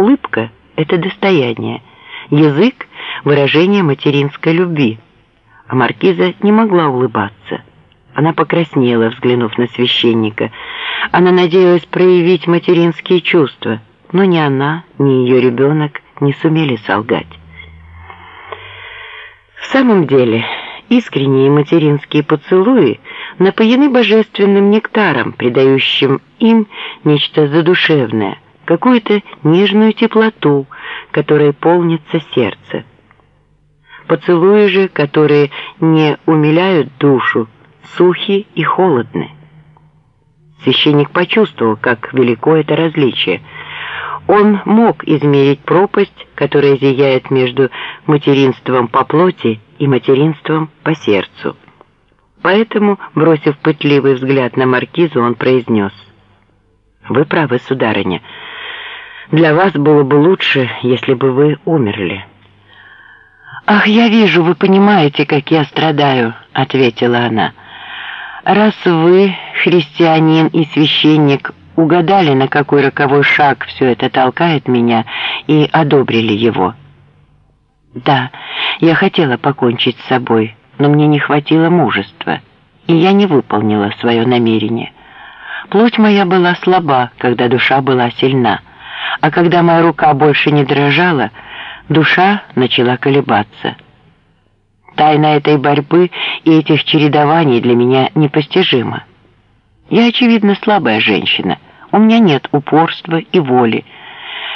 Улыбка – это достояние, язык – выражение материнской любви. А маркиза не могла улыбаться. Она покраснела, взглянув на священника. Она надеялась проявить материнские чувства, но ни она, ни ее ребенок не сумели солгать. В самом деле, искренние материнские поцелуи напоены божественным нектаром, придающим им нечто задушевное, какую-то нежную теплоту, которой полнится сердце. Поцелуи же, которые не умиляют душу, сухи и холодны. Священник почувствовал, как велико это различие. Он мог измерить пропасть, которая зияет между материнством по плоти и материнством по сердцу. Поэтому, бросив пытливый взгляд на маркизу, он произнес. «Вы правы, сударыня. Для вас было бы лучше, если бы вы умерли». «Ах, я вижу, вы понимаете, как я страдаю», — ответила она. «Раз вы, христианин и священник, угадали, на какой роковой шаг все это толкает меня, и одобрили его». «Да, я хотела покончить с собой» но мне не хватило мужества, и я не выполнила свое намерение. Плоть моя была слаба, когда душа была сильна, а когда моя рука больше не дрожала, душа начала колебаться. Тайна этой борьбы и этих чередований для меня непостижима. Я, очевидно, слабая женщина, у меня нет упорства и воли,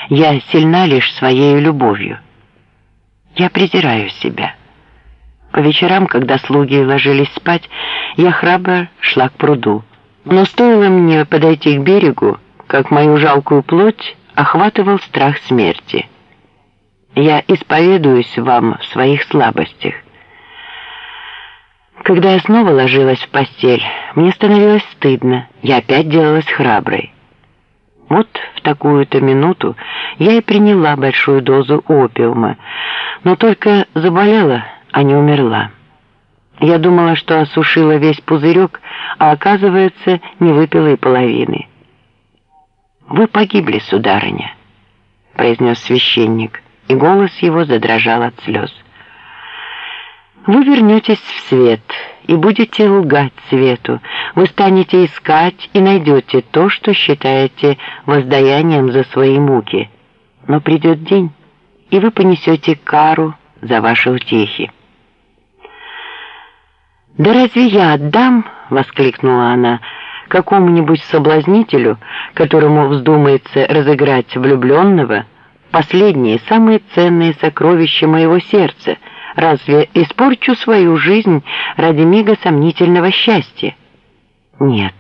я сильна лишь своей любовью. Я презираю себя». По вечерам, когда слуги ложились спать, я храбро шла к пруду. Но стоило мне подойти к берегу, как мою жалкую плоть охватывал страх смерти. Я исповедуюсь вам в своих слабостях. Когда я снова ложилась в постель, мне становилось стыдно, я опять делалась храброй. Вот в такую-то минуту я и приняла большую дозу опиума, но только заболела а не умерла. Я думала, что осушила весь пузырек, а оказывается, не выпила и половины. «Вы погибли, сударыня», — произнес священник, и голос его задрожал от слез. «Вы вернетесь в свет и будете лгать свету. Вы станете искать и найдете то, что считаете воздаянием за свои муки. Но придет день, и вы понесете кару за ваши утехи». «Да разве я отдам?» — воскликнула она какому-нибудь соблазнителю, которому вздумается разыграть влюбленного, последние, самые ценные сокровища моего сердца. Разве испорчу свою жизнь ради мига сомнительного счастья? Нет,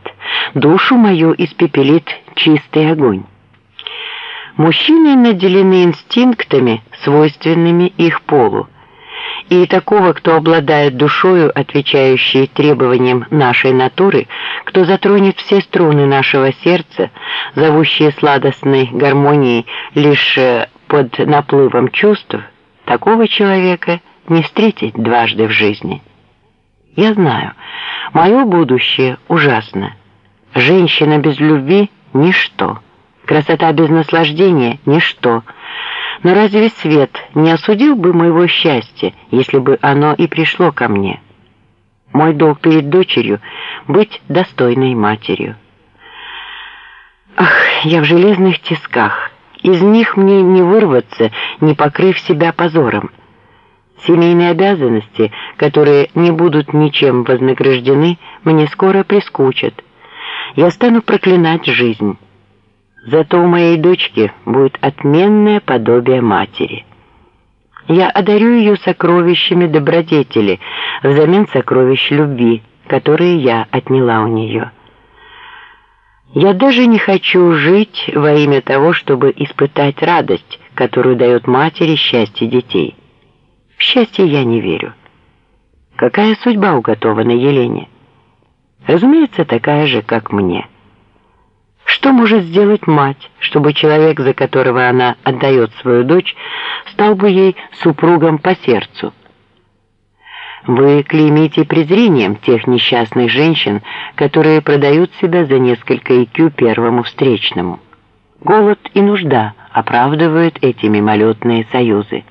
душу мою испепелит чистый огонь. Мужчины наделены инстинктами, свойственными их полу и такого, кто обладает душою, отвечающей требованиям нашей натуры, кто затронет все струны нашего сердца, зовущие сладостной гармонией лишь э, под наплывом чувств, такого человека не встретить дважды в жизни. Я знаю, мое будущее ужасно. Женщина без любви – ничто. Красота без наслаждения – ничто. Но разве свет не осудил бы моего счастья, если бы оно и пришло ко мне? Мой долг перед дочерью — быть достойной матерью. Ах, я в железных тисках. Из них мне не вырваться, не покрыв себя позором. Семейные обязанности, которые не будут ничем вознаграждены, мне скоро прискучат. Я стану проклинать жизнь». Зато у моей дочки будет отменное подобие матери. Я одарю ее сокровищами добродетели взамен сокровищ любви, которые я отняла у нее. Я даже не хочу жить во имя того, чтобы испытать радость, которую дает матери счастье детей. В счастье я не верю. Какая судьба уготована Елене? Разумеется, такая же, как мне. Что может сделать мать, чтобы человек, за которого она отдает свою дочь, стал бы ей супругом по сердцу? Вы клеймите презрением тех несчастных женщин, которые продают себя за несколько IQ первому встречному. Голод и нужда оправдывают эти мимолетные союзы.